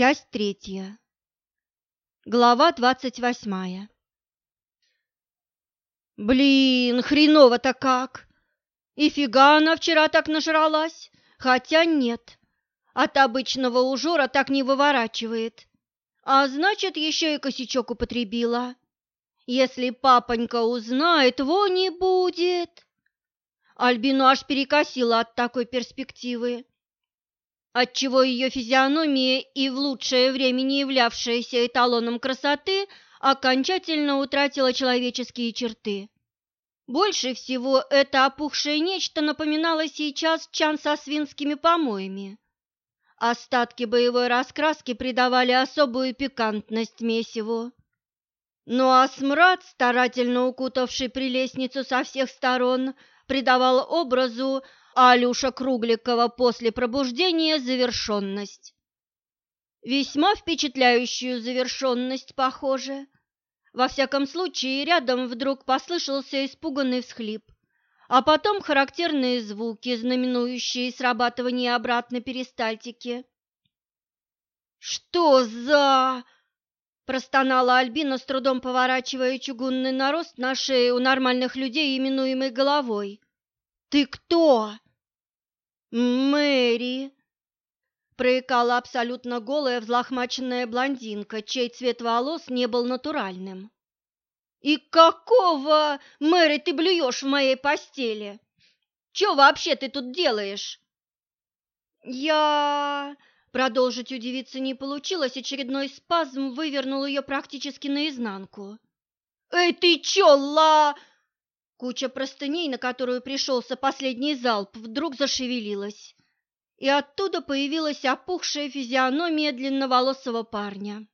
Часть третья. Глава двадцать восьмая. Блин, хреново-то как! И фига она вчера так нажралась? Хотя нет, от обычного ужора так не выворачивает. А значит, еще и косячок употребила. Если папонька узнает, вони будет. Альбину аж перекосила от такой перспективы отчего ее физиономия и в лучшее время не являвшаяся эталоном красоты окончательно утратила человеческие черты. Больше всего это опухшее нечто напоминало сейчас чан со свинскими помоями. Остатки боевой раскраски придавали особую пикантность месиву. Ну а смрад, старательно укутавший прелестницу со всех сторон, придавал образу Алюша Кругликова после пробуждения завершенность. Весьма впечатляющую завершенность, похоже. Во всяком случае, рядом вдруг послышался испуганный всхлип, а потом характерные звуки, знаменующие срабатывание обратной перистальтики. «Что за...» – простонала Альбина, с трудом поворачивая чугунный нарост на шее у нормальных людей, именуемой головой. «Ты кто?» «Мэри!» Проекала абсолютно голая взлохмаченная блондинка, чей цвет волос не был натуральным. «И какого, Мэри, ты блюешь в моей постели? Чё вообще ты тут делаешь?» «Я...» Продолжить удивиться не получилось, очередной спазм вывернул ее практически наизнанку. «Эй, ты чё, ла...» Куча простыней, на которую пришелся последний залп, вдруг зашевелилась, и оттуда появилась опухшая физиономия длинноволосого парня,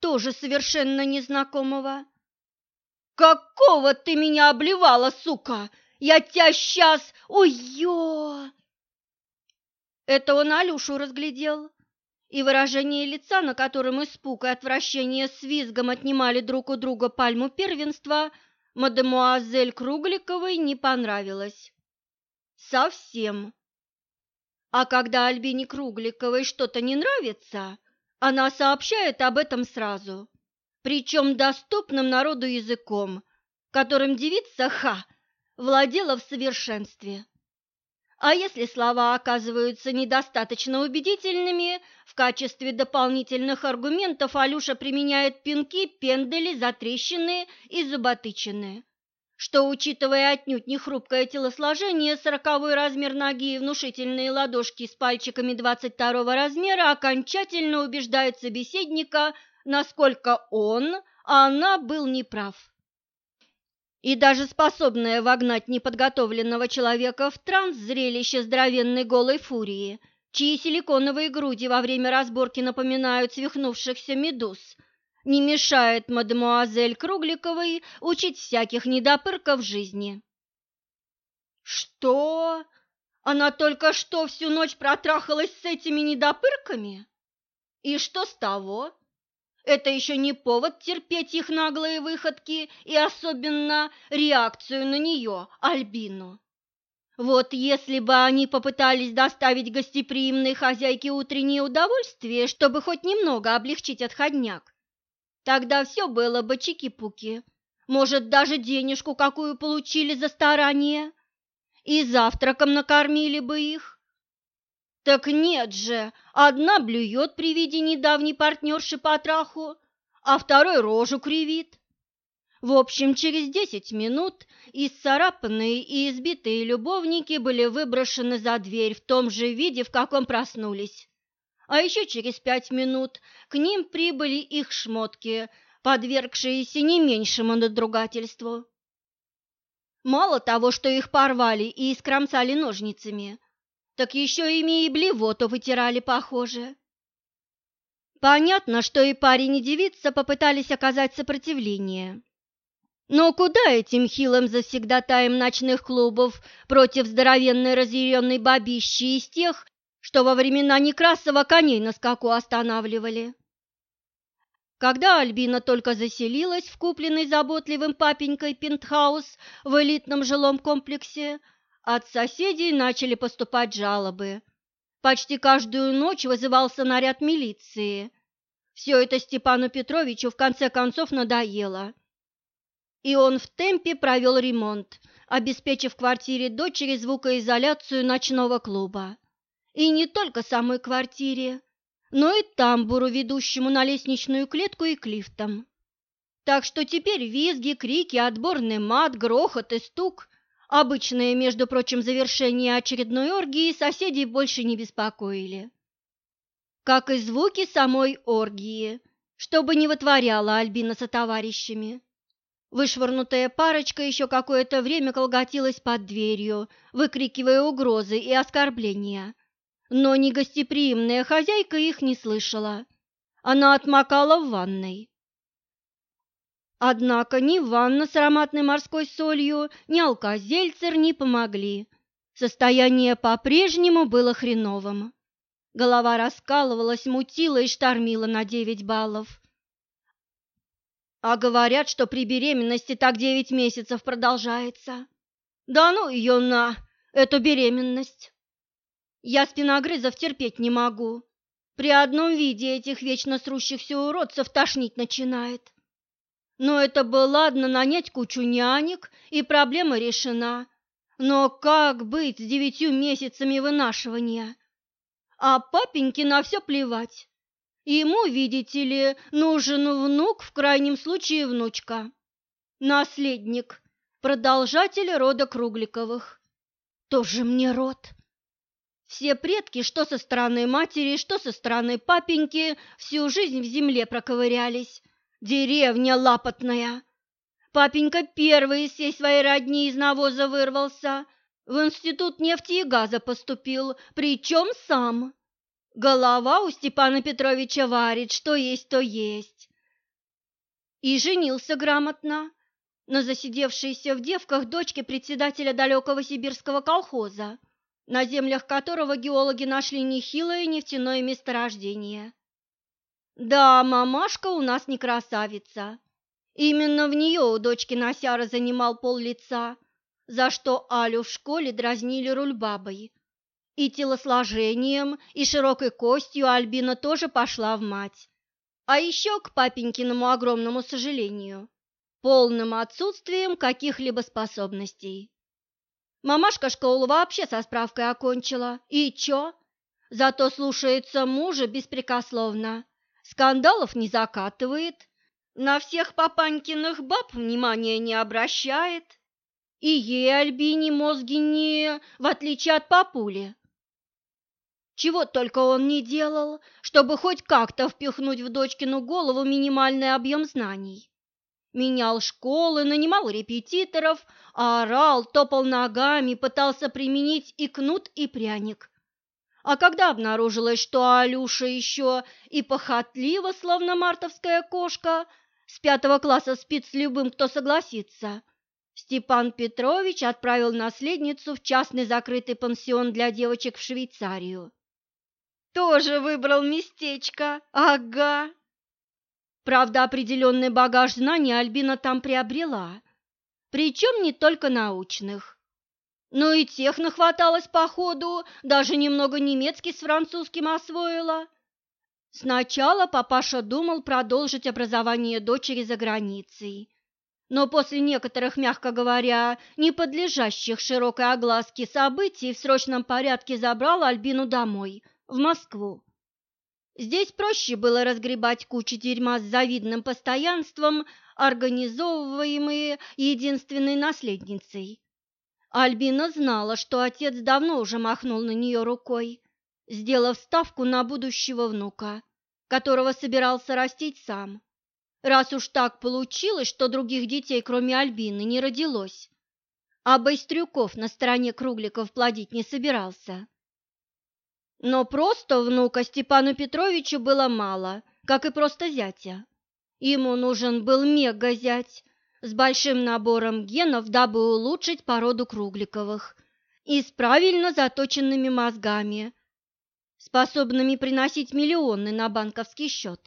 тоже совершенно незнакомого. «Какого ты меня обливала, сука? Я тебя сейчас... Ой-ё!» Это он Алюшу разглядел, и выражение лица, на котором испуг и отвращение с визгом отнимали друг у друга пальму первенства – мадемуазель Кругликовой не понравилось. Совсем. А когда Альбине Кругликовой что-то не нравится, она сообщает об этом сразу, причем доступным народу языком, которым девица Ха владела в совершенстве. А если слова оказываются недостаточно убедительными, в качестве дополнительных аргументов Алюша применяет пинки, пендели, затрещины и зуботычины, что, учитывая отнюдь не хрупкое телосложение, сороковой размер ноги и внушительные ладошки с пальчиками 22 размера окончательно убеждает собеседника, насколько он, а она был неправ и даже способная вогнать неподготовленного человека в транс зрелище здоровенной голой фурии, чьи силиконовые груди во время разборки напоминают свихнувшихся медуз, не мешает мадемуазель Кругликовой учить всяких недопырков жизни. «Что? Она только что всю ночь протрахалась с этими недопырками? И что с того?» Это еще не повод терпеть их наглые выходки и особенно реакцию на нее, Альбину. Вот если бы они попытались доставить гостеприимной хозяйке утреннее удовольствие, чтобы хоть немного облегчить отходняк, тогда все было бы чики-пуки. Может, даже денежку какую получили за старание, и завтраком накормили бы их. Так нет же, одна блюет при виде недавней партнерши по траху, а второй рожу кривит. В общем, через десять минут исцарапанные и избитые любовники были выброшены за дверь в том же виде, в каком проснулись. А еще через пять минут к ним прибыли их шмотки, подвергшиеся не меньшему надругательству. Мало того, что их порвали и искромсали ножницами – так еще ими и блевоту вытирали, похоже. Понятно, что и парень, и девица попытались оказать сопротивление. Но куда этим хилым завсегдатаем ночных клубов против здоровенной разъяренной бабищи из тех, что во времена Некрасова коней на скаку останавливали? Когда Альбина только заселилась в купленный заботливым папенькой пентхаус в элитном жилом комплексе, от соседей начали поступать жалобы, Почти каждую ночь вызывался наряд милиции. Все это Степану Петровичу в конце концов надоело. И он в темпе провел ремонт, обеспечив квартире дочери звукоизоляцию ночного клуба. И не только самой квартире, но и тамбуру, ведущему на лестничную клетку и к лифтам. Так что теперь визги, крики, отборный мат, грохот и стук, обычные, между прочим, завершения очередной оргии, соседей больше не беспокоили. Как и звуки самой оргии, чтобы не вытворяла Альбина со товарищами. Вышвырнутая парочка еще какое-то время колготилась под дверью, выкрикивая угрозы и оскорбления. Но негостеприимная хозяйка их не слышала. Она отмокала в ванной. Однако ни ванна с ароматной морской солью, ни алкозельцер не помогли. Состояние по-прежнему было хреновым. Голова раскалывалась, мутила и штормила на девять баллов. А говорят, что при беременности так девять месяцев продолжается. Да ну ее на, эту беременность. Я спиногрызов терпеть не могу. При одном виде этих вечно срущихся уродцев тошнить начинает. Но это бы ладно нанять кучу нянек, и проблема решена. Но как быть с девятью месяцами вынашивания? А папеньке на все плевать. Ему, видите ли, нужен внук, в крайнем случае внучка. Наследник, продолжатель рода Кругликовых. Тоже мне род. Все предки, что со стороны матери, что со стороны папеньки, всю жизнь в земле проковырялись. Деревня лапотная. Папенька первый из всей своей родни из навоза вырвался, в институт нефти и газа поступил, причем сам. Голова у Степана Петровича варит, что есть, то есть. И женился грамотно на засидевшейся в девках дочке председателя далекого сибирского колхоза, на землях которого геологи нашли нехилое нефтяное месторождение. Да, мамашка у нас не красавица. Именно в нее у дочки Насяра занимал пол лица, за что Алю в школе дразнили рульбабой. И телосложением, и широкой костью Альбина тоже пошла в мать. А еще к папенькиному огромному сожалению, полным отсутствием каких-либо способностей. Мамашка школу вообще со справкой окончила. И чё? Зато слушается мужа беспрекословно. Скандалов не закатывает, на всех папанькиных баб внимания не обращает. И ей, Альбине, мозги не, в отличие от папули, чего только он не делал, чтобы хоть как-то впихнуть в дочкину голову минимальный объем знаний. Менял школы, нанимал репетиторов, орал, топал ногами, пытался применить и кнут, и пряник. А когда обнаружилось, что Алюша еще и похотлива, словно мартовская кошка, с пятого класса спит с любым, кто согласится, Степан Петрович отправил наследницу в частный закрытый пансион для девочек в Швейцарию. Тоже выбрал местечко, ага. Правда, определенный багаж знаний Альбина там приобрела, причем не только научных. Но и тех нахваталось по ходу, даже немного немецкий с французским освоила. Сначала папаша думал продолжить образование дочери за границей, но после некоторых, мягко говоря, не подлежащих широкой огласке событий в срочном порядке забрал Альбину домой – в Москву. Здесь проще было разгребать кучу дерьма с завидным постоянством, организовываемые единственной наследницей. Альбина знала, что отец давно уже махнул на нее рукой, сделав ставку на будущего внука, которого собирался растить сам. Раз уж так получилось, что других детей, кроме Альбины, не родилось, а Байстрюков на стороне Кругликов плодить не собирался. Но просто внука Степану Петровичу было мало, как и просто зятя. Ему нужен был мега-зять с большим набором генов, дабы улучшить породу Кругликовых и с правильно заточенными мозгами, способными приносить миллионы на банковский счет.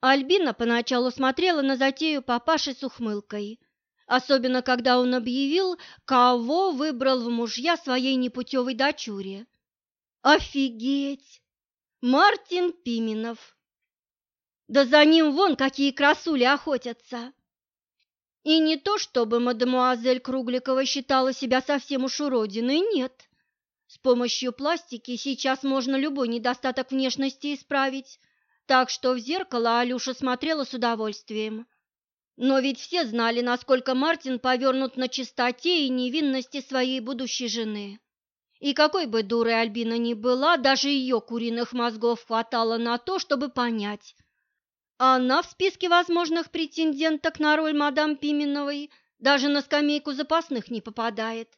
Альбина поначалу смотрела на затею папаши с ухмылкой, особенно когда он объявил, кого выбрал в мужья своей непутевой дочуре. Офигеть! Мартин Пименов. Да за ним вон какие красули охотятся. И не то, чтобы мадемуазель Кругликова считала себя совсем уж уродиной, нет. С помощью пластики сейчас можно любой недостаток внешности исправить, так что в зеркало Алюша смотрела с удовольствием. Но ведь все знали, насколько Мартин повернут на чистоте и невинности своей будущей жены. И какой бы дурой Альбина ни была, даже ее куриных мозгов хватало на то, чтобы понять – она в списке возможных претенденток на роль мадам Пименовой даже на скамейку запасных не попадает.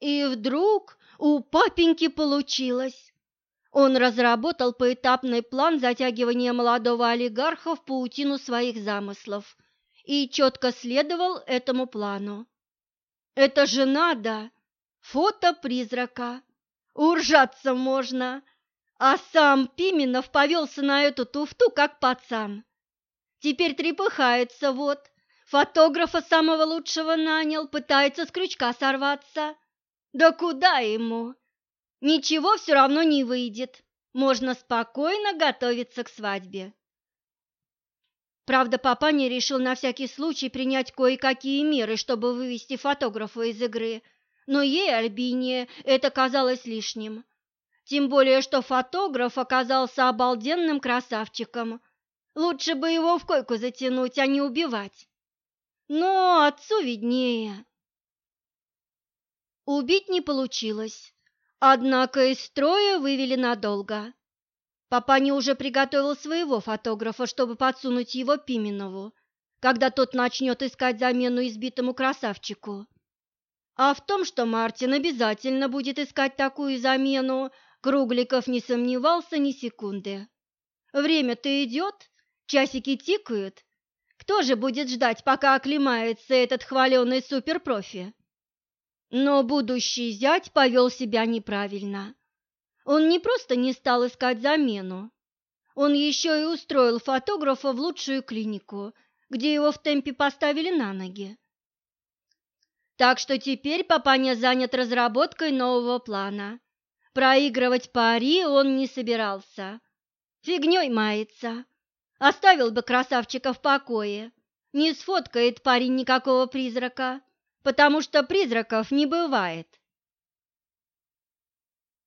И вдруг у папеньки получилось. Он разработал поэтапный план затягивания молодого олигарха в паутину своих замыслов и четко следовал этому плану. Это же надо! Фото призрака. Уржаться можно! А сам Пименов повелся на эту туфту, как пацан. Теперь трепыхается вот, фотографа самого лучшего нанял, пытается с крючка сорваться. Да куда ему? Ничего все равно не выйдет. Можно спокойно готовиться к свадьбе. Правда, папаня решил на всякий случай принять кое-какие меры, чтобы вывести фотографа из игры, но ей, Альбине, это казалось лишним. Тем более, что фотограф оказался обалденным красавчиком. Лучше бы его в койку затянуть, а не убивать. Но отцу виднее. Убить не получилось, однако из строя вывели надолго. Папаня уже приготовил своего фотографа, чтобы подсунуть его Пименову, когда тот начнет искать замену избитому красавчику. А в том, что Мартин обязательно будет искать такую замену, Кругликов не сомневался ни секунды. Время-то идет, часики тикают. Кто же будет ждать, пока оклемается этот хваленый суперпрофи? Но будущий зять повел себя неправильно. Он не просто не стал искать замену, он еще и устроил фотографа в лучшую клинику, где его в темпе поставили на ноги. Так что теперь папаня занят разработкой нового плана. Проигрывать пари он не собирался. Фигней мается. Оставил бы красавчика в покое. Не сфоткает парень никакого призрака, потому что призраков не бывает.